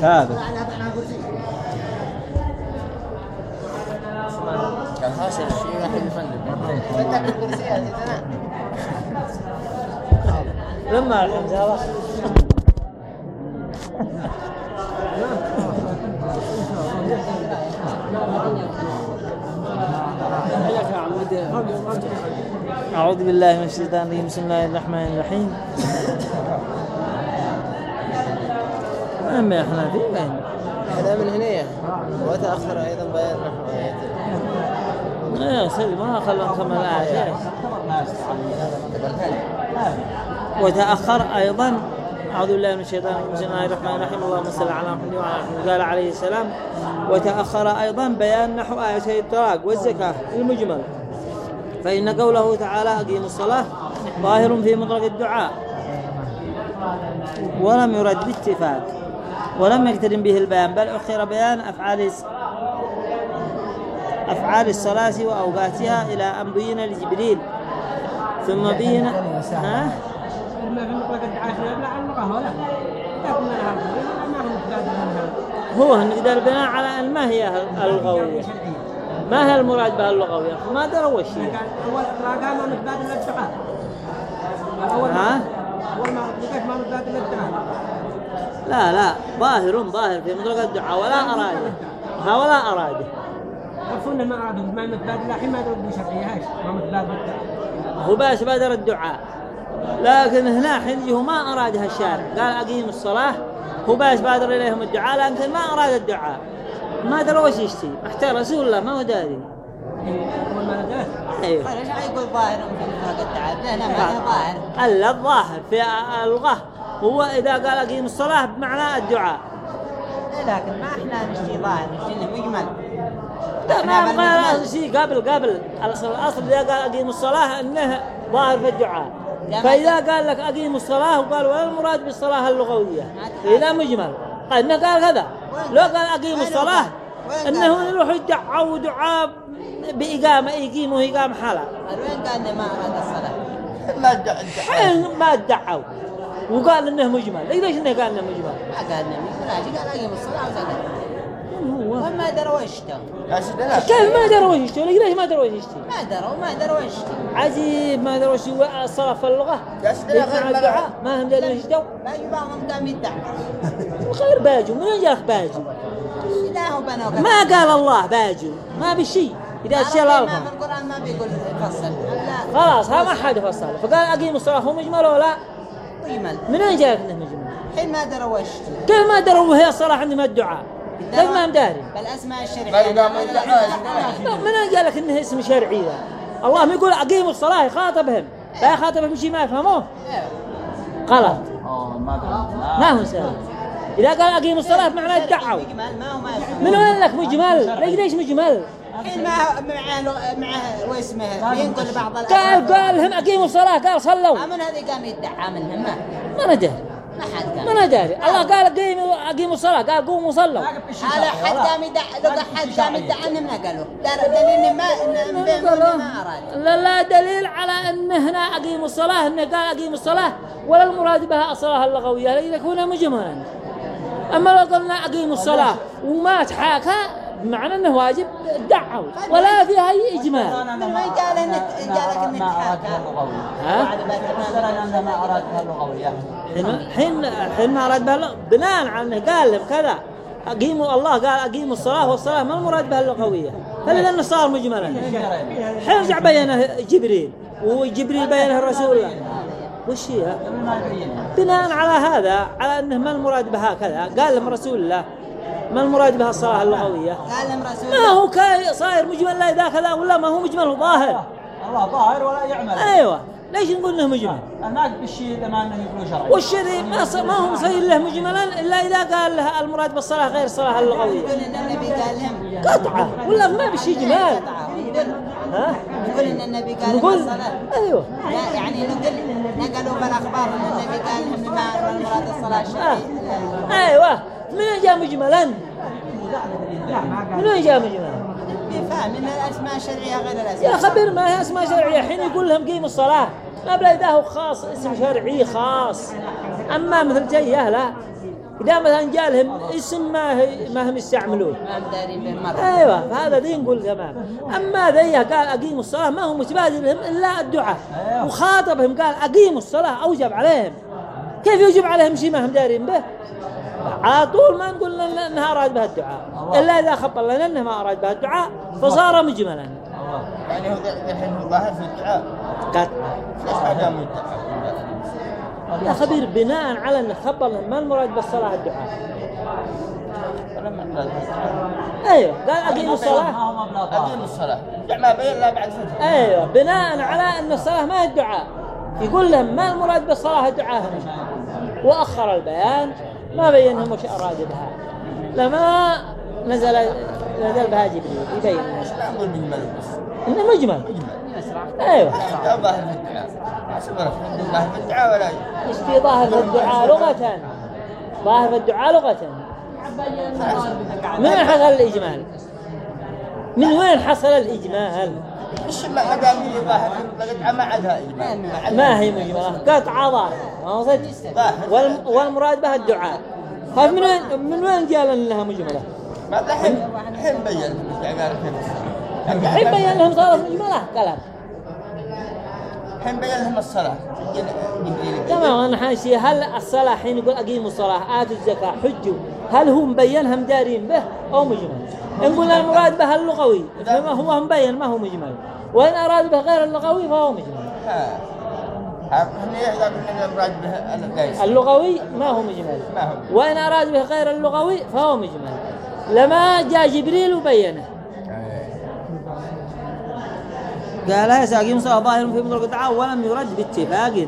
ثابت كان حاصل شيء واحد يفنن لما الحمزة أعوذ بالله من الشيطان الرجيم. بسم الله الرحمن الرحيم. أما إحنا في وين؟ هذا من هنا وتأخر أيضا بيان نحو يا سيدي ما نكمل الآية وتأخر أيضا. أعوذ بالله من الشيطان الرجيم. بسم الله الرحمن الرحيم. اللهم صل على محمد وعلى محمد. قال عليه السلام. وتأخر أيضا بيان نحو آيتي الطلاق والزكاة المجمل. فإن قوله تعالى أقيموا الصلاة ظاهر في مطلق الدعاء. ولم يرد باتفاق ولم يقترن به البيان بل أخر بيان أفعال أفعال الصلاة وأوقاتها إلى أن بين لجبريل ثم بين ها؟ هو نقدر بناء على أن ما هي اللغوية ما هي المراد بها اللغوية ما دروا كان أول ما إلا الدعاء أول ما إلا الدعاء لا لا ظاهر ظاهر في مطلق الدعاء ولا أراده ها ولا أراده عرفونا ما أرادوا ما مقداد إلا حين ما يدروا بشرعية هاش. ما بالدعاء هو باش بادر الدعاء. لكن هنا حين هو ما أرادها الشارع قال أقيم الصلاة هو باش بادر إليهم الدعاء لكن ما أراد الدعاء. ما دروا وش يشتي. احتار رسول الله ما هو داري؟ أيوه. ليش يقول ظاهر في مطلق الدعاء؟ لا لا ما هي ظاهر ألا الظاهر في اللغة هو إذا قال أقيم الصلاة بمعنى الدعاء. لكن ما إحنا نشتي ظاهر نشتي إنه مجمل. تمام قال شيء قبل قبل. الأصل الأصل إذا قال أقيم الصلاة أنه ظاهر في الدعاء. فإذا قال لك أقيم الصلاة وقال ولا المراد بالصلاة اللغوية. إذا مجمل. قال إنه قال كذا. لو قال؟ أقيم الصلاة إنه يروح يدعوا دعاء بإقامة يقيموا إقامة حالة وين قال إنه ما أراد الصلاة؟ ما حين ما ادعوا وقال إنه مجمل ليش إنه قال إنه مجمل ما قال انه مجمل قال اقيم الصلاه وسكت هو وما دروا إيش تو كيف ما دروا وش يشتري ليش ما دروا وش يشتري ما دروا ما دروا إيش تو عجيب ما دروا شو الصلاة في لا بلغة. الدعاء ما هم دارين وش دو باقي بعضهم قام يدعي غير باجو من جاك باجو لا هو بنوا كذا. ما قال الله باجو ما بشيء إذا الشيء ما في القران ما بيقول فصل لا خلاص ها ما حد فصل فقال أقيم الصلاة هو مجمل ولا مجمل من أين جاك إنه مجمل حين ما دروا إيش تو كيف ما دروا؟ وهي الصلاة عندما الدعاء. كيف ما هم داري؟ بالاسماء ما الشرعية. يقام يدعي. من أين قال لك إنه اسم شرعي؟ ذا الله ما يقول أقيموا الصلاة يخاطبهم. لا يخاطبهم شيء ما يفهموه؟ غلط. ما هو سهل. إذا قال أقيموا الصلاة معناه ادعوا. ما ما من وين لك مجمل؟ ليش ليش مجمل؟ حين ما معه معه واسمه ينقل بعض قال قال هم أقيموا الصلاة قال صلوا. من هذه؟ قام يدعى منهم ما ما أنا داري. ما حد ما قام أنا داري. الله قال أقيموا أقيموا الصلاة قال قوموا صلوا. هذا حد قام يدعى لو حد قام يدعى انهم نقلوا در- دليل ما ما اراد لا لا دليل على أن هنا أقيموا الصلاة أنه قال أقيموا الصلاة ولا المراد بها الصلاة اللغوية ليكون مجملا أما لو قلنا أقيموا الصلاة وما تحاكى بمعنى أنه واجب دعوا ولا فيها أي إجمال من ما قال قالك ان ها؟ ما حين حين حين ما أراد بها بناء على أنه قال لهم كذا أقيموا الله قال أقيموا الصلاة والصلاة ما المراد بها اللغوية فلذا أنه صار مجملا. حين رجع بينه جبريل وجبريل بينه الرسول. الله وش هي؟ بناء على هذا على أنه ما المراد بها كذا قال لهم رسول الله ما المراد بها الصلاة اللغوية؟ ما هو كاي صاير مجمل لا إذا كذا ولا ما هو مجمل هو ظاهر. الله ظاهر ولا يعمل. أيوة. ليش نقول إنه مجمل؟ هناك بالشيء لما إنه يقولوا شرعي. والشريف ما ما هو مصير له مجملا إلا إذا قال له المراد بالصلاه غير الصلاه اللغوية. يقول إن النبي قال لهم. قطعة. ولا ما بشي جمال. يقول- ها؟ يقول إن النبي قال لهم نقول الصلاة. أيوه. لا يعني نقول نقلوا بالأخبار إن النبي قال لهم ما المراد الصلاه آه. الشرعيه أيوه. من وين جاء مجملا؟ من جاء مجملا؟ بفهم ان الأسماء الشرعية غير يا الاسماء خبر ما هي أسماء شرعية؟ حين يقول لهم قيموا الصلاة. ما بلا إذا هو خاص اسم شرعي خاص. أما مثل جيه لا إذا مثلا جالهم اسم ما هي ما هم يستعملون. أيوه فهذا ذي نقول تمام. أما ذي قال اقيموا الصلاة ما هو متبادل لهم إلا الدعاء. وخاطبهم قال اقيموا الصلاة أوجب عليهم. كيف يوجب عليهم شيء ما هم دارين به؟ على طول ما نقول لنا انها أراد بها الدعاء. إلا إذا خبر لنا انه ما أراد بها الدعاء فصار مجملا. يعني هو الحين ظاهر في الدعاء. قال ليش ما دام الدعاء؟ يا خبير بناء على انه خبر لهم ما المراد بالصلاه الدعاء؟ أيوه. قال أقيموا الصلاة. الصلاة. الدعاء ما بين إلا بعد فترة. أيوه. بناء على أن الصلاة ما هي الدعاء. يقول لهم ما المراد بالصلاه الدعاء؟ وأخر البيان ما بينهم وش اراد بها. لما نزل نزل بها جبريل يبين الناس. نقول مجمل. أيوه. ولا؟ إيش في ظاهر في الدعاء؟ لغة. ظاهر في الدعاء لغة. من وين حصل الإجمال؟ من وين حصل الإجمال؟ إيش ما هي ظاهر. ما عادها إجماع ما هي مجمله قطعة ظاهر. ما هو صدق والم- والمراد بها الدعاء. طيب من وين من وين قال انها مجملة؟ ما الحين الحين بين الحين بين لهم صارت مجملة كلام. الحين بين لهم جبريل تمام أنا حاشي. هل الصلاة حين يقول أقيموا الصلاة آتوا الزكاة حجوا هل هو مبينها مدارين به أو مجمل؟ نقول المراد بها اللغوي هو مبين ما هو مجمل. وإن أراد به غير اللغوي فهو مجمل. اللغوي ما هو مجمل. ما هو وإن أراد به غير اللغوي فهو مجمل. لما جاء جبريل وبينه. قال لا يساقيم صلاة ظاهر في مطلق الدعاء ولم يرد باتفاق.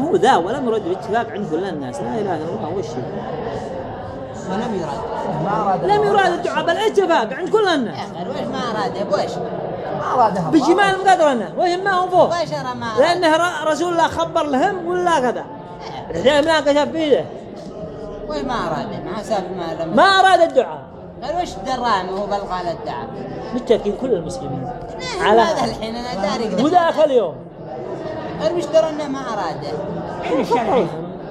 هو ذا ولم يرد باتفاق عند كل الناس. لا إله إلا الله وش هي؟ ولم يراد لم يراد الدعاء بل اتفاق عند كل الناس. يا أخي وش ما أراد؟ بوش بجمال مقدرنا. وهم ما هو فوق. لأنه ر- رسول الله خبر لهم ولا كذا. الحين مناقشة في يده وش ما أراد؟ ما ساب ما لم ما أراد الدعاء. قال وش دراه ما هو بلغى على الدعاء. بالتأكيد كل المسلمين. على على هذا الحين أنا داري. وذاك اليوم. قال وش درى إنه ما أراده. الشرعي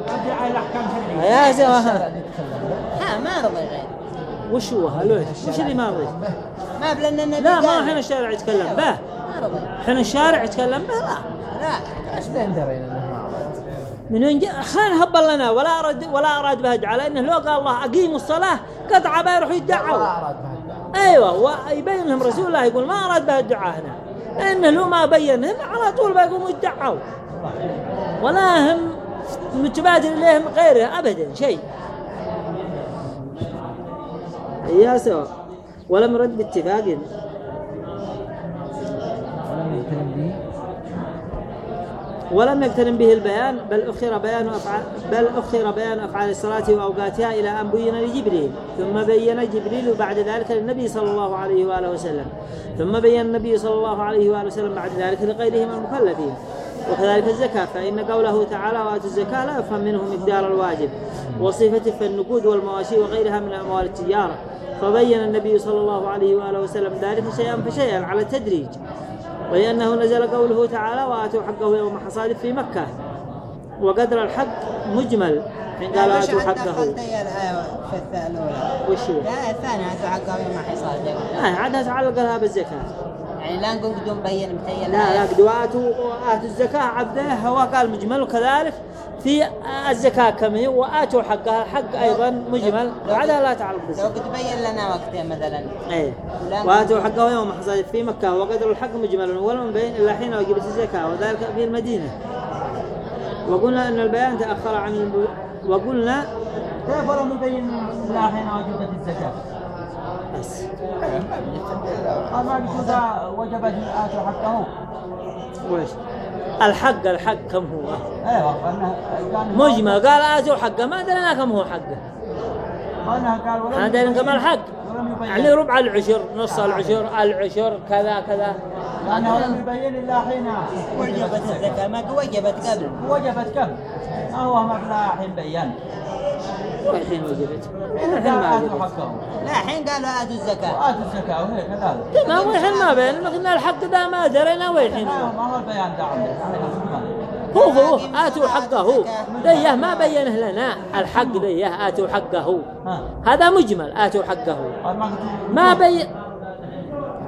الدعاء الأحكام الشرعية يا زلمة. ها ما رضي غير وش هو هلوش وش اللي ما رضي ما بلن النبي لا ما. حين الشارع يتكلم به. ما رضي حين الشارع يتكلم به. لا لا. من وين جاء خان هبل لنا. ولا أراد ولا أراد به دعاء لأنه لو قال الله أقيموا الصلاة قطع بيروحوا يدعوا. أيوة ويبين لهم رسول الله يقول ما أراد به الدعاء هنا. لأنه لو ما بينهم على طول بيقوموا يدعوا. ولا هم متبادل إليهم غيره أبدا شيء. يا سواء ولم يرد باتفاق. ولم يقترن به البيان بل أخر بيان أفعال بل أخر بيان أفعال الصلاة وأوقاتها إلى أن بين لجبريل. ثم بين جبريل بعد ذلك للنبي صلى الله عليه وآله وسلم. ثم بين النبي صلى الله عليه وآله وسلم بعد ذلك لغيره من المكلفين وكذلك الزكاة. فإن قوله تعالى وآتوا الزكاة لا يفهم منه مقدار الواجب. وصفته في النقود والمواشي وغيرها من أموال التجارة. فبين النبي صلى الله عليه وآله وسلم ذلك شيئا فشيئا على التدريج. ولأنه نزل قوله تعالى وآتوا حقه يوم حصاده في مكة وقدر الحق مجمل حين قال آتوا حقه في الث- الأولى وش هو؟ لا الثانية أنتوا حقه يوم حصاده آه عادها تعلق لها بالزكاة. يعني لا نقول بدون بين متى لا لا قد وآتوا وآتوا الزكاة عبده هو قال مجمل وكذلك في الزكاة كم هي؟ وآتوا حقها الحق أيضا مجمل. وعدها لا تعلق لو بالزكاة قد بين لنا وقتها مثلا. إيه. لا وآتوا حقه يوم حصاد في مكة وقدر الحق مجمل ولم بين إلا حين وجبت الزكاة وذلك في المدينة. وقلنا إن البيان تأخر عن الب... وقلنا كيف ولم يبين الله حين وجبت الزكاة؟ بس. أما آتوا حقه. وش الحق الحق كم هو؟ أيوه قالنا قال مجمل قال اتوا حقه. ما درينا كم هو حقه. أنا درينا كم الحق؟ يعني ربع العشر نص العشر العشر كذا كذا. لأنه لم يبين إلا حين. وجبت الزكاة. ما وجبت قبل وجبت كم؟ ما هو مبلغ حين بين والحين وجبت حين الحين ما وجبت لا حين قالوا آتوا الزكاة. وآتوا الزكاة وهي كذلك. تمام والحين ما بين. قلنا الحق ده ما درينا والحين ما ما هو البيان دعم. هو هو. آتوا حقه ليه ما بينه لنا. الحق ليه آتوا حقه هذا مجمل آتوا حقه قال ما ما بين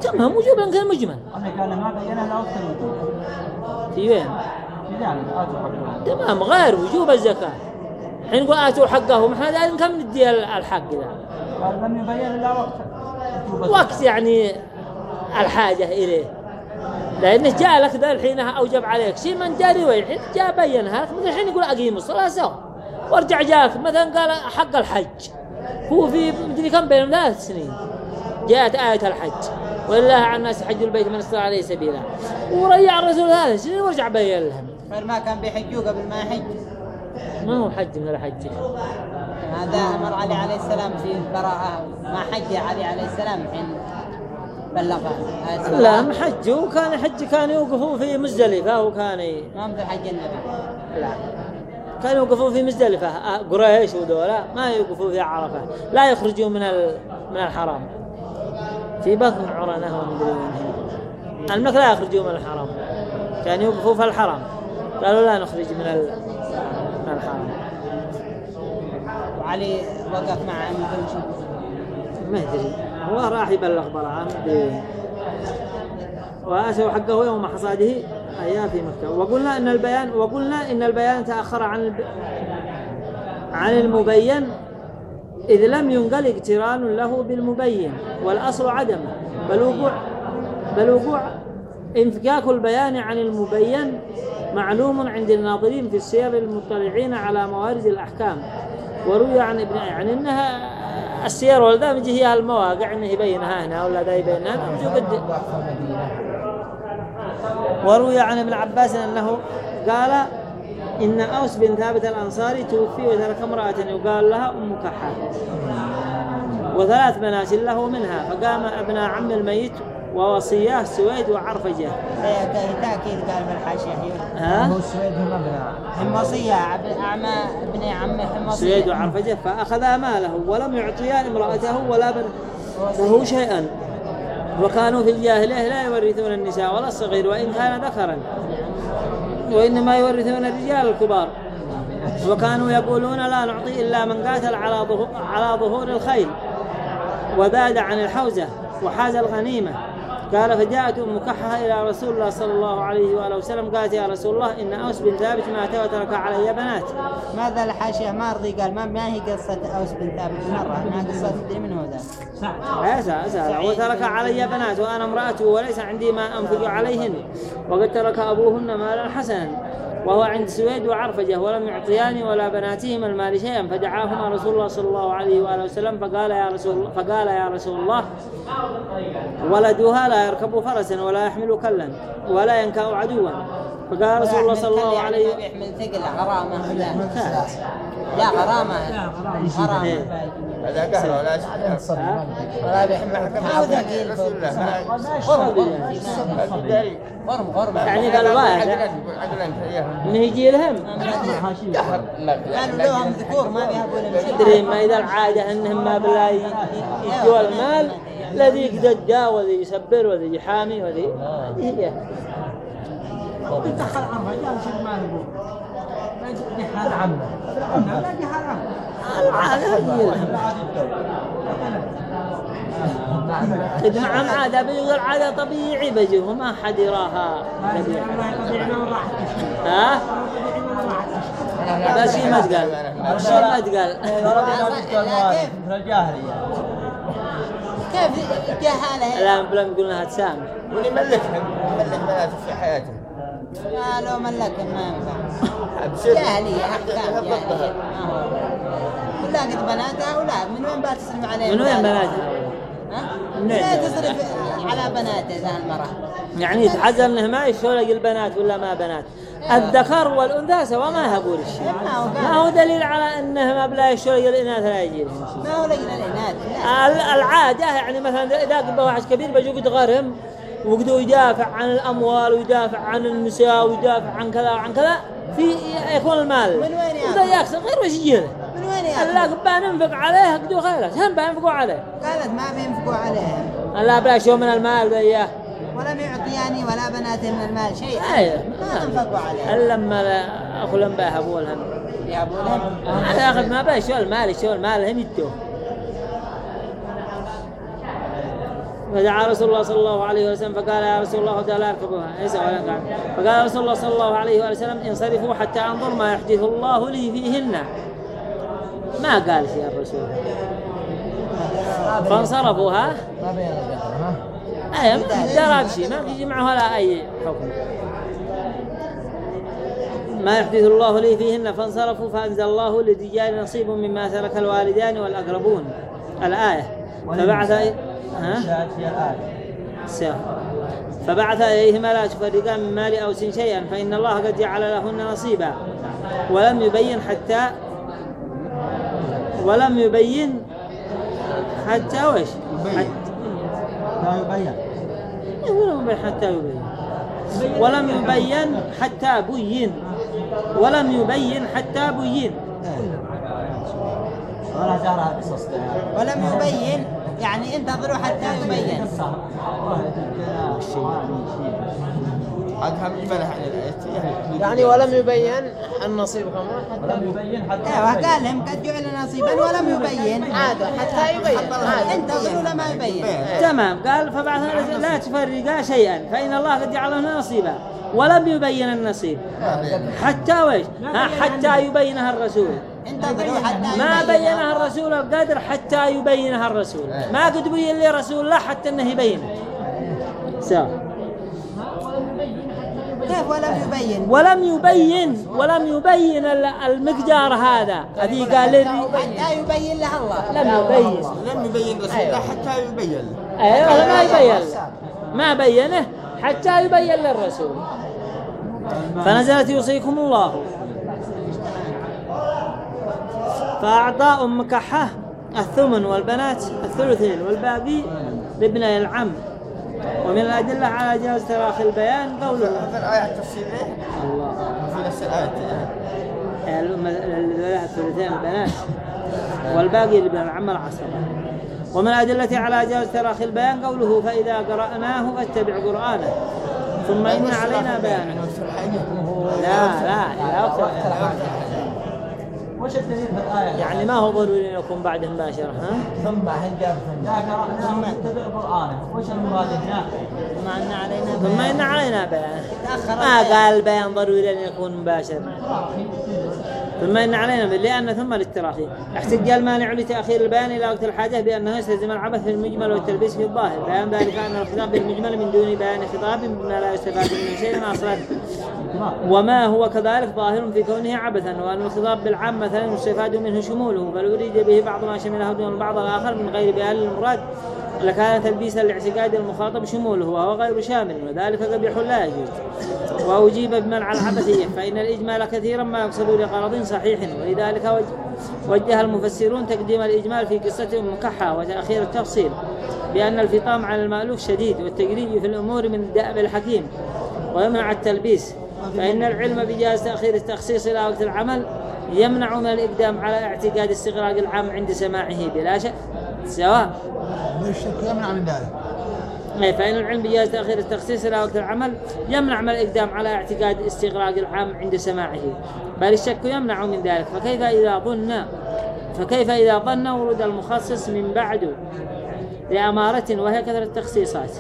جمع موجود يمكن مجمل. أنا قال ما بينه لا في وين؟ في ذلك آتوا حقه تمام غير وجوب الزكاة. حين نقول آتوا حقه ما إحنا لازم كم ندي الحق ذا؟ قال لم يبين إلا وقت. وقت يعني الحاجة إليه. لأنه جاء لك ذا الحين أوجب عليك. شيء من جاري وين؟ الحين جاء بينها لك مثل الحين يقول أقيم الصلاة سوا. وارجع جاك مثلا قال حق الحج. هو في مدري كم بين ثلاث سنين. جاءت آية الحج. ولله على الناس حج البيت من استطاع عليه سبيلا. ورجع الرسول ثلاث سنين ورجع بين لهم؟ غير ما كان بيحجوه قبل ما يحج. ما هو حج من الحج هذا أمر علي عليه السلام في البراءة ما حج علي عليه السلام حين بلغ آية لا. ما حج. هو كان حج كان يوقفوا في مزدلفة وكان ي... ما مثل حج النبي. لا. كانوا يوقفوا في مزدلفة. آه، قريش ودولا ما يوقفوا في عرفة. لا يخرجوا من ال... من الحرام في بطن عرنة ومدري. الملك لا يخرجوا من الحرام كان يوقفوا في الحرام قالوا لا نخرج من ال... وعلي وقف مع ما أدري. هو راح يبلغ وين. وآتوا حقه يوم حصاده أيام في مكة. وقلنا إن البيان وقلنا إن البيان تأخر عن الب... عن المبين إذ لم ينقل اقتران له بالمبين. والأصل عدمه بل وقوع بل وقوع انفكاك البيان عن المبين معلوم عند الناظرين في السير المطلعين على موارد الأحكام. وروي عن ابن يعني إنها السير والذا يجي هي المواقع إنه يبينها هنا ولا ذا يبينها هنا. وروي عن ابن عباس أنه قال إن أوس بن ثابت الأنصاري توفي وترك امرأة يقال لها أم كحال وثلاث بنات له منها. فقام ابن عم الميت ووصياه سويد وعرفجة. تأكيد قال في الحاشية ها؟ هو السويد هم ابناء حمصية عب- أعمى ابن عمه حمصية سويد وعرفجة فأخذا ماله ولم يعطيا امرأته ولا بن له شيئا. وكانوا في الجاهلية لا يورثون النساء ولا الصغير وإن كان ذكرا. وإنما يورثون الرجال الكبار. وكانوا يقولون لا نعطي إلا من قاتل على ظهور, على ظهور الخيل وباد عن الحوزة وحاز الغنيمة. قال فجاءت أم كحة إلى رسول الله صلى الله عليه وآله وسلم قالت يا رسول الله إن أوس بن ثابت مات وترك علي بنات. ماذا الحاشية ما رضي قال ما, ما هي قصة أوس بن ثابت؟ مرة ما قصة تدري من هو ذا أسأل أسأل وترك علي بنات وأنا امرأته وليس عندي ما أنفق عليهن وقد ترك أبوهن مالا حسنا. وهو عند سويد وعرفجة ولم يعطياني ولا بناتهما المال شيئا. فدعاهما رسول الله صلى الله عليه وآله وسلم فقال يا رسول الله فقال يا رسول الله ولدها لا يركب فرسا ولا يحمل كلا ولا ينكأ عدوا. فقال رسول الله صلى الله عليه ما بيحمل ثقل غرامة لا. غرامة غرامة. هذا قهر ولا شيء؟ ولا ما يعني قال واحد انه يجي لهم لهم ذكور ما تدري ما إذا العادة أنهم ما بلا يجوا المال الذي يقدر وذي يسبر وذي يحامي وذي هي ما ما يجي هذا عمه لا يجي هذا عمه نعم عادة بيقول عادة طبيعي بيجي وما حد يراها. ها؟ هذا شيء ما تقال. شيء ما تقال. الجاهلية كيف؟ جهالة الآن بلا يقول لها تسامح. واللي ملكهم ملك بناته في حياته. ما لو ملك ما ينفع. جاهلية أحكام جاهلية ما هو كلها قد بناتها ولا من وين تصرف عليهم من وين؟ بناتها ها؟ من وين لا بناتها؟ تصرف على بناته ذا المرأة. يعني يتحذر إنه ما يشولق البنات ولا ما بنات. الذكر والأنثى سوا ما يهبون الشيء ما هو دليل على إنه ما بلا يشولق الاناث لا يجي لهم شيء. ما هو لجل الإناث العادة يعني مثلا إذا قبل واحد كبير بيجوا قد وقدوا يدافع عن الأموال ويدافع عن النساء ويدافع عن كذا وعن كذا في يكون المال. من وين؟ وذا يأخذ غير وش يجي له من وين الله يأخذ؟ قبل ننفق عليه قدوا خيرات هم بينفقوا عليه. قالت ما بينفقوا عليهم الله بلا شو من المال ذا ولم يعطياني ولا بناته من المال شيئا أيوه ما انفقوا عليه. إلا لما أخو لما بيهبوا لهم يهبوا لهم ياخذ ما بيه شو المال شو المال هم يدوه. فدعا رسول الله صلى الله عليه وسلم فقال يا رسول الله لا اركبوها ليس ولا قال فقال رسول الله صلى الله عليه وسلم انصرفوا حتى أنظر ما يحدث الله لي فيهن. ما قال شيء الرسول فانصرفوا ها؟ ها اي ما درى بشيء ما في معه ولا أي حكم. ما يحدث الله لي فيهن فانصرفوا فأنزل الله للرجال نصيب مما ترك الوالدان والأقربون. الآية. فبعث ها؟ سير. فبعث إليهما لا تفرقان من مال أوس شيئا فإن الله قد جعل لهن نصيبا. ولم يبين حتى ولم يبين حتى وش حتى لا يبين. ولم يبين حتى يبين. ولم يبين حتى بين. ولم يبين حتى بين. قصص. ولم يبين. يعني انتظروا حتى يبين عن الآية يعني ولم يبين النصيب كمان ولم يبين حتى أيوه قال لهم قد جعل نصيبا ولم يبين. عاد حتى يبين. انتظروا لما يبين. تمام. قال فبعث لا تفرقا شيئا فإن الله قد جعل لهن نصيبا. ولم يبين النصيب. حتى وش ها حتى يبينها الرسول. حتى ما. بينها الرسول القدر حتى يبينها الرسول. ما قد بين لي رسول الله حتى إنه يبين. سوا كيف ولم يبين؟ ولم يبين ولم يبين ال- المقدار هذا. هذه قال لي حتى يبين له الله. لم يبين. لم يبين رسول الله حتى يبين. أيوه ما يبين. ما بينه؟ حتى يبين للرسول. فنزلت يوصيكم الله. فأعطى أم كحة الثمن والبنات الثلثين والباقي لابني العم. ومن الأدلة على جواز تراخي البيان قوله. هذا الآية تفسير إيه؟ الله. في نفس الآية. الثلثين البنات والباقي لابن العم العصر ومن الأدلة على جواز تراخي البيان قوله فإذا قرأناه فاتبع قرآنه. ثم إن علينا بيانه. لا لا لا أكثر وش الدليل في الآية؟ يعني ما هو ضروري أن يكون بعد مباشرة ها؟ ثم حين جاب ثم لا قرأناه اتبع قرآنه وش المراد هنا؟ ما إن علينا ثم بيان. إن علينا بيانه تأخر ما. قال البيان ضروري أن يكون مباشر ثم إن علينا لأن ثم للتراخي احتج المانع لتأخير البيان إلى وقت الحاجة بأنه يستلزم العبث في المجمل والتلبيس في الظاهر بيان ذلك أن الخطاب بالمجمل من دون بيان خطاب بما لا يستفاد من شيء أصلا وما هو كذلك ظاهر في كونه عبثا وأن الخطاب بالعام مثلا يستفاد منه شموله. بل أريد به بعض ما شمله دون البعض الآخر من غير بيان المراد. لكان تلبيسا لاعتقاد المخاطب شموله وهو غير شامل وذلك قبيح لا يجوز. وأجيب بمنع العبثية فإن الإجمال كثيرا ما يقصد لغرض صحيح. ولذلك وجه, المفسرون تقديم الإجمال في قصة أم كحة وتأخير التفصيل بأن الفطام على المألوف شديد والتجريج في الأمور من دأب الحكيم ويمنع التلبيس. فإن العلم بجواز تأخير التخصيص إلى وقت العمل يمنع من الإقدام على اعتقاد استغراق العام عند سماعه بلا شك. سواء. يمنع من ذلك. أي فإن العلم بجواز تأخير التخصيص إلى وقت العمل يمنع من الإقدام على اعتقاد استغراق العام عند سماعه. بل الشك يمنع من ذلك. فكيف إذا ظن فكيف إذا ظن ورود المخصص من بعد لأمارة وهي كثرة التخصيصات.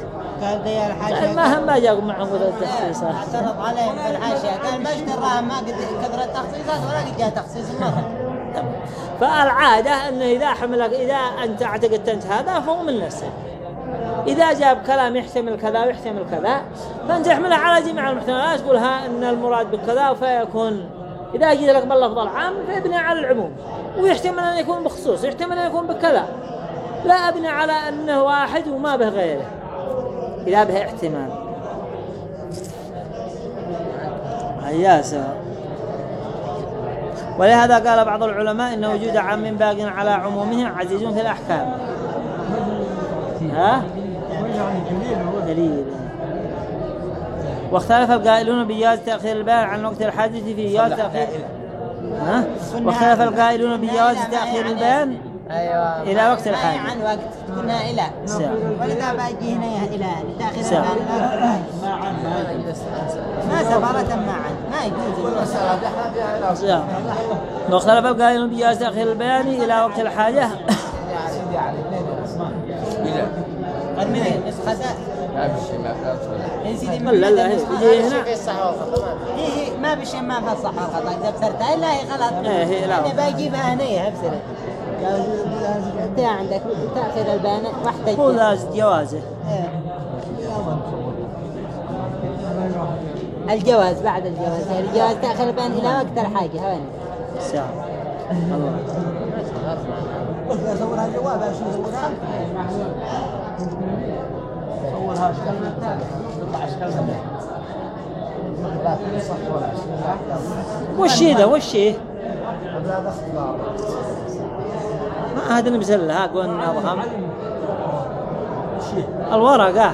قال ذي الحاشية ما هم ما جاءوا معهم كثرة التخصيصات. اعترض عليهم في الحاشية قال ما اشتراهم ما قد كثرة تخصيصات ولا قد جاء تخصيص مرة. فالعادة أنه إذا حملك إذا أنت اعتقدت أنت هذا فهو من نفسك. إذا جاب كلام يحتمل كذا ويحتمل كذا فأنت احملها على جميع المحتملات. تقول ها أن المراد بكذا فيكون إذا جيت لك باللفظ العام فابني على العموم. ويحتمل أن يكون بخصوص يحتمل أن يكون بكذا. لا أبني على أنه واحد وما به غيره إذا به احتمال. يا سلام ولهذا قال بعض العلماء إن وجود عام باق على عمومه عزيز في الأحكام. ها؟ دليل واختلف القائلون بجواز تأخير البيان عن وقت الحادث في جواز تاخير ها؟ واختلف القائلون بجواز تأخير البيان أيوه. إلى وقت الحاجة. عن وقت. قلنا إلى. ولذا باجي هنا إلى. البان ما سفرة ما عن ما يجوز. واختلف القائلون بجواز تأخير البيان إلى وقت الحاجة. إذا قد من نسخة ما شيء ما في لا لا لا هي هنا. هي ما بشي ما في الصح والخطا إذا بسرتها إلا هي غلط. إيه، هي لا. أنا بجيبها هنا ابسر انت عندك تاخير البيان واحدة هو لازم جوازه. إيه. الجواز بعد الجواز. يعني الجواز تأخر البيان إلى وقت الحاجة هوني ساعة. الله. صورها جواب شو صورها؟ صورها وش ذا وش هذا نبزل ها قلنا ضخم الورقة.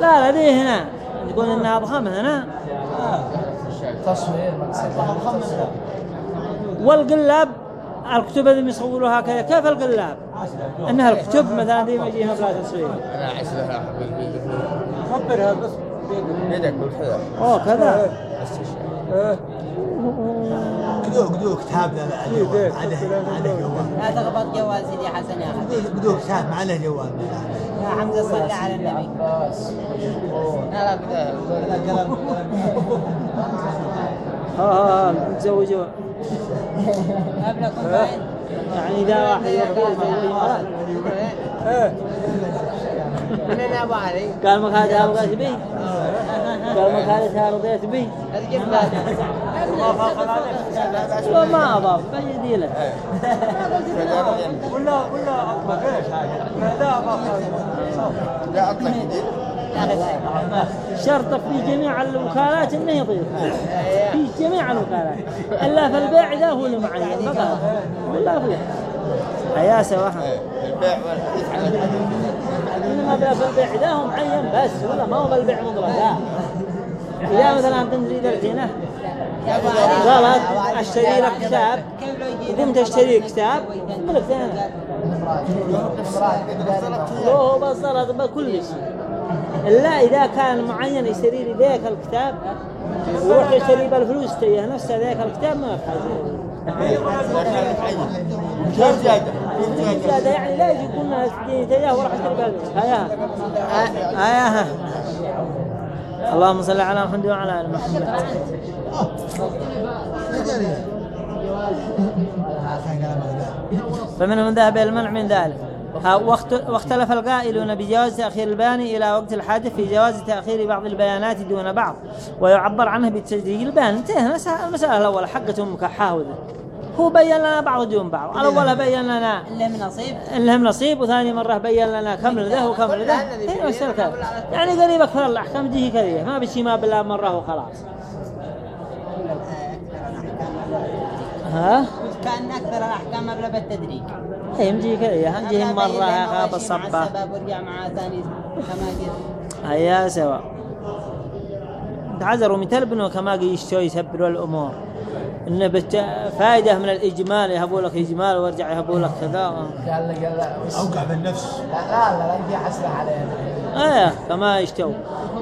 لا لا دي هنا. تقول انها ضخم هنا. تصوير والقلاب الكتب اللي يصوروها كذا كيف القلاب؟ إنها الكتب مثلا دي ما يجيها بلا تصوير. أنا أعيش لها خبرها بس. يدك والكذا أوه كذا. قدو قدو كتاب لا لا عليه عليه جوال. لا تغبط جواز سيدي حسن يا أخي. قدو كتاب ما عليه جوال. يا حمزة صلي على النبي. لا لا ها ها ها متزوجوا قبلكم باين يعني إذا واحد من أنا أبو علي. قال ما هذا رضيت بي. قال ما هذا رضيت بي. الجيب وما اضاف بجدي له ولا ولا اطلق إيش هذا؟ لا اطلق لا أطلق جديد شرط في جميع الوكالات إنه يضيف. في جميع الوكالات. إلا في البيع ذا هو المعين فقط. ولا في. يا سواء البيع والحديث. عن إنما بلا في البيع ذا هو معين بس ولا ما هو بالبيع مطلق لا. إذا مثلا انت تريد الحين غلط أشتري لك كتاب. قمت اشتري كتاب ملك ثاني هو بصرت بكل شيء. إلا إذا كان معين يشتري لي ذاك الكتاب ويروح يشتري بالفلوس تيه نفس ذاك الكتاب ما زيادة يعني لا يجي يقولنا تديني تياه وراح اشتري بالفلوس. هيا. هيا. اللهم صل على محمد وعلى آل محمد. فمنهم من ذهب إلى المنع من ذلك. واختلف القائلون بجواز تأخير البيان إلى وقت الحاجة في جواز تأخير بعض البيانات دون بعض ويعبر عنه بتجديد البيان انتهى المسألة الأولى حقتهم مكحاوذة هو بين لنا بعض دون بعض. الأول بين لنا. اللي من نصيب. إن لهم نصيب وثاني مرة بين لنا كم له وكم نفس الكلام يعني قريب أكثر الأحكام تجي كذا ما بشي ما بالله مرة وخلاص. ها؟ كان أكثر الأحكام قبل بالتدريج. هي مجي كذا هم جي مرة مع غاب الصبة السبب ورجع مع ثاني كما قلت هيا سوا. تعذروا مثل بنو كما يشتوا يسبروا الأمور؟ إنه بت... فائدة من الإجمال يهبوا لك إجمال ويرجع يهبوا لك كذا. قال قال اوقع بالنفس لا لا لا يجي حسره علينا. إيه كما يشتوا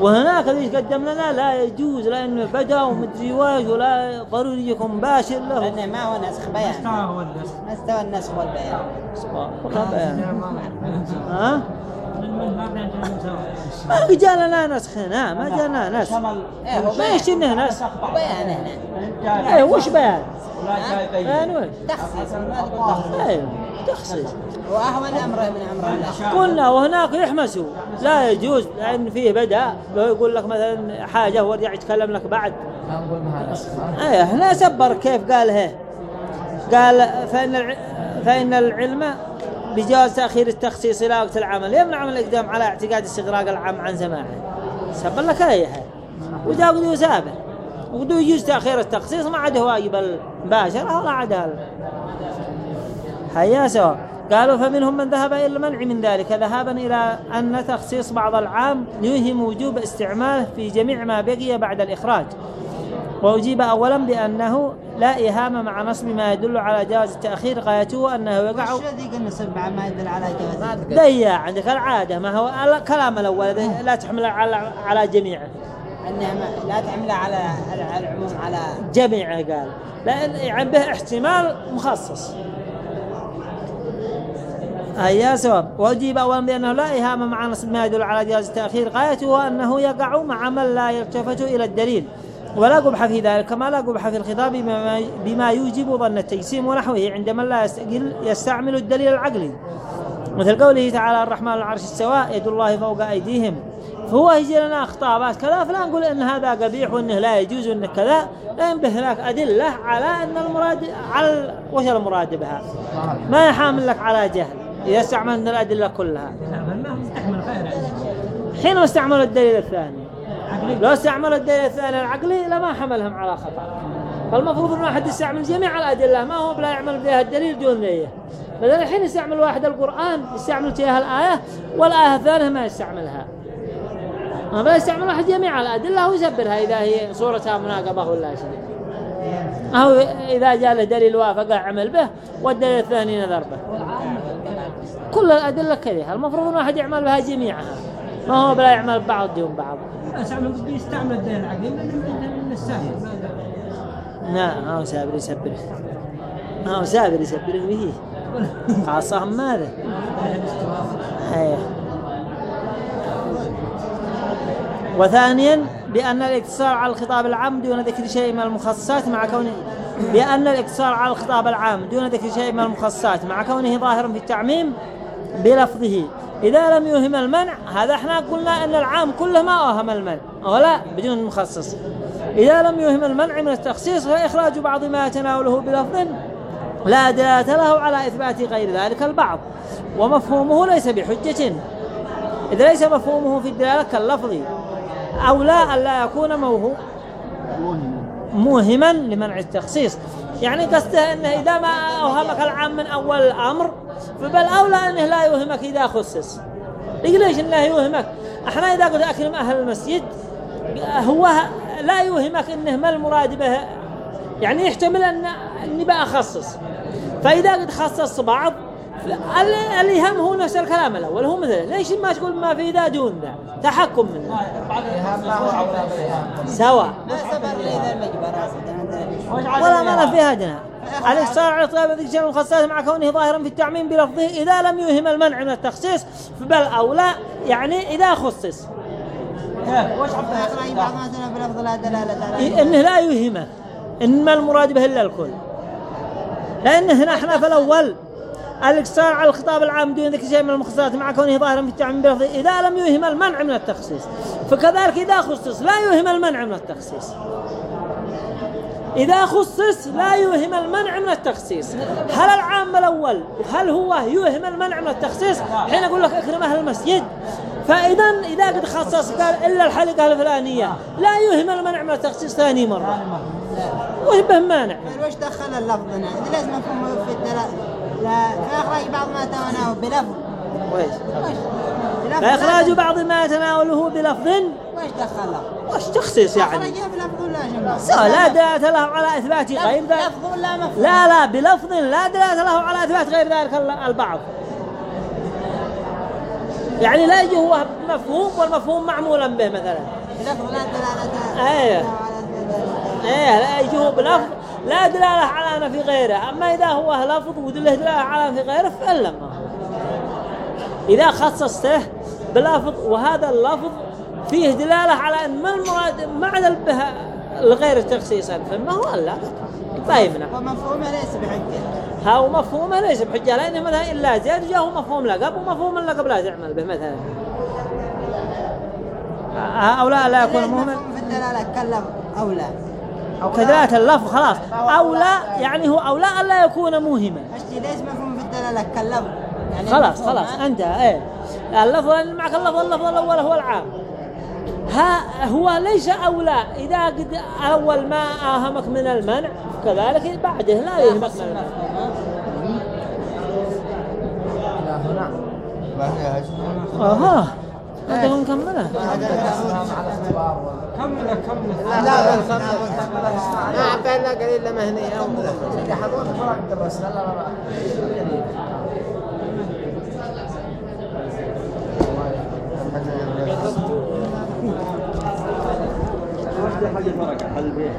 وهناك اللي يقدم لنا؟ لا يجوز لأنه بدا ومدري وايش ولا ضروري يكون مباشر له. لأنه ما هو نسخ بيان. ما استوى النسخ. والبيان. ها من ما بيعجبني ما جانا نسخ هنا ما جانا هو ما يشتنا نسخ. بيان هنا إيه وش بيان؟ وش؟ تخصيص تقول تخصيص. واهون امره من أمر قلنا وهناك يحمسوا لا يجوز لأن فيه بدأ. يقول لك مثلا حاجة ويرجع يتكلم لك بعد. إيه هنا سبر كيف قال هي؟ قال الع... فإن العلم بجواز تأخير التخصيص إلى وقت العمل. يمنع من الإقدام على اعتقاد استغراق العام عن سماعه سبر لك أيها وجاء قدو سابه وقدو يجوز تأخير التخصيص ما عاد واجب المباشرة ولا عاد هيا سواء قالوا فمنهم من ذهب إلى المنع من ذلك ذهابا إلى أن تخصيص بعض العام يوهم وجوب استعماله في جميع ما بقي بعد الإخراج. وأجيب أولا بأنه لا إهامة مع نصب ما يدل على جواز التأخير غايته أنه يقع وش الذي قلنا سبعة ما يدل على جواز ضيع عندك العادة ما هو الكلام الأول لا تحمل على على جميعه أنها ما- لا تحملها على على على العموم على جميعه قال. لأن يعني به احتمال مخصص. هيا سبب وأجيب أولا بأنه لا إهامة مع نصب ما يدل على جواز التأخير غايته أنه يقع مع من لا يلتفت إلى الدليل. ولا قبح في ذلك كما لا قبح في الخطاب بما, بما يوجب ظن التجسيم ونحوه عند من لا يستقل يستعمل الدليل العقلي. مثل قوله تعالى الرحمن العرش السواء يد الله فوق أيديهم. فهو يجي لنا أخطابات كذا فلا نقول إن هذا قبيح وإنه لا يجوز وإنه كذا. ينبه لك أدلة على أن المراد على وش المراد بها. ما يحامل لك على جهل إذا استعملنا الأدلة كلها. حين استعملوا الدليل الثاني. لو استعملوا الدليل الثاني العقلي لما حملهم على خطأ. فالمفروض أن واحد يستعمل جميع الأدلة ما هو بلا يعمل فيها الدليل دون نية. مثلا الحين يستعمل واحد القرآن يستعمل فيها الآية والآية الثانية ما يستعملها ما بلا يستعمل واحد جميع الأدلة ويسبرها إذا هي صورتها مناقبة ولا شيء. أو إذا جاء له دليل وافقه عمل به والدليل الثاني نذر به. كل الأدلة كذا. المفروض أن واحد يعمل بها جميعها. ما هو بلا يعمل بعض دون بعض. الدين العقلي من من السهل نعم هاو سابر سابر يسبره به خاصهم ماذا إيه وثانيا بأن الاقتصار على الخطاب العام دون ذكر شيء من المخصصات مع كونه بأن الاقتصار على الخطاب العام دون ذكر شيء من المخصصات مع كونه ظاهرا في التعميم بلفظه. إذا لم يوهم المنع هذا إحنا قلنا أن العام كله ما أوهم المنع. ولا بدون مخصص. إذا لم يوهم المنع من التخصيص فإخراج بعض ما يتناوله بلفظ لا دلالة له على إثبات غير ذلك البعض. ومفهومه ليس بحجة. إذا ليس مفهومه في الدلالة كاللفظ. أو لا أن لا يكون موهو موهما لمنع التخصيص. يعني قصده أنه إذا ما أوهمك العام من أول الأمر فبالأولى أنه لا يوهمك إذا خصص. ليش أنه يوهمك؟ أحنا إذا قلت أكرم أهل المسجد هو لا يوهمك أنه ما المراد به. يعني يحتمل أن أني بأخصص. فإذا قد خصص بعض ال- الإيهام هو نفس الكلام الأول. هو مثله ليش ما تقول ما في ذا دون ذا تحكم منه. سواء. ما سبر لي المجبر ولا معنى فيها دنا الاقتصار على طلب ذكر شيء المخصصات مع كونه ظاهرا في التعميم بلفظه إذا لم يوهم المنع من التخصيص بل أولى يعني إذا خصص. وش ما لا على إيه، إنه لا يوهمه إنما المراد به إلا الكل. لأن هنا إحنا في الأول. الاقتصار على الخطاب العام دون ذكر شيء من المخصصات مع كونه ظاهرا في التعميم إذا لم يوهم المنع من التخصيص. فكذلك إذا خصص لا يوهم المنع من التخصيص. إذا خصص لا يوهم المنع من التخصيص. هل العام الأول هل هو يوهم المنع من التخصيص؟ حين أقول لك أكرم أهل المسجد. فإذا إذا قد خصص قال إلا الحلقة الفلانية لا يوهم المنع من التخصيص ثاني مرة. وش به مانع؟ وش دخل اللفظ لازم مفهوم في الدلالة لا فإخراج بعض ما تناوله بلفظ. ويش؟ فإخراج لا- بعض ما يتناوله بلفظ. وش دخله؟ وش تخصيص يعني؟ بلفظ ولا لا دلالة له على إثبات غير ذلك؟ لا لا بلفظ لا دلالة له على إثبات غير ذلك ال- البعض. يعني لا يجي هو مفهوم والمفهوم معمولا به مثلا. بلفظ لا دلالة الدلالة. إيه لا يجي هو بلفظ. لا دلالة على أنا في غيره. أما إذا هو لفظ ودله دلالة على في غيره فإلا ما إذا خصصته بلفظ وهذا اللفظ فيه دلالة على أن ما المراد ما عدل به لغير تخصيصا. فما هو لا لا يمنع ومفهومه ليس بحجة. هاو مفهومه ليس بحجة. لأن مثلا إلا زياد جاءه مفهوم لقب ومفهوم اللقب لا تعمل به مثلا. هؤلاء لا يكون مفهوم في الدلالة كاللفظ أو لا كذلك اللفظ خلاص. أولى يعني هو أولى ألا يكون موهما. ليس مفهوم في الدلالة؟ كاللفظ. يعني خلاص خلاص؟ انتهى إيه. اللفظ معك اللفظ اللفظ الأول هو العام. ها هو ليس أولى إذا قد أول ما آهمك من المنع كذلك بعده لا يهمك من المنع. ما فيها شيء أها. هذا هو مكملة. هذا على اعتبار كمل كمل لا لا بل خمس ما أعطينا قليل لما هني أو حاجة فرق حل بيه